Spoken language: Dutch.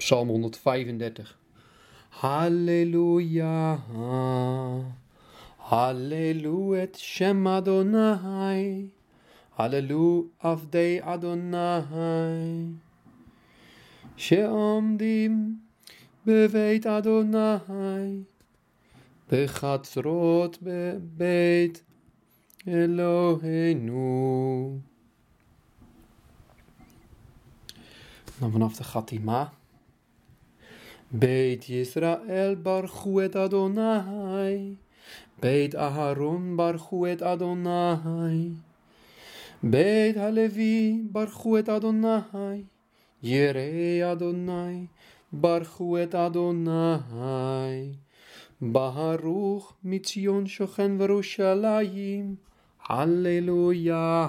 Psalm 135. Halleluja, halleluja, Shem Adonai, halleluja, Avdei Adonai, Sheomdim, beweet Adonai, begatzrot bebeet Eloheinu. Dan vanaf de Gatima. בית ישראל ברכו את אדוני, בית אהרון ברכו את אדוני, בית הלוי ברכו את אדוני, יראי אדוני ברכו את אדוני. ברוך מציון שוכן וירושלים, הללויה.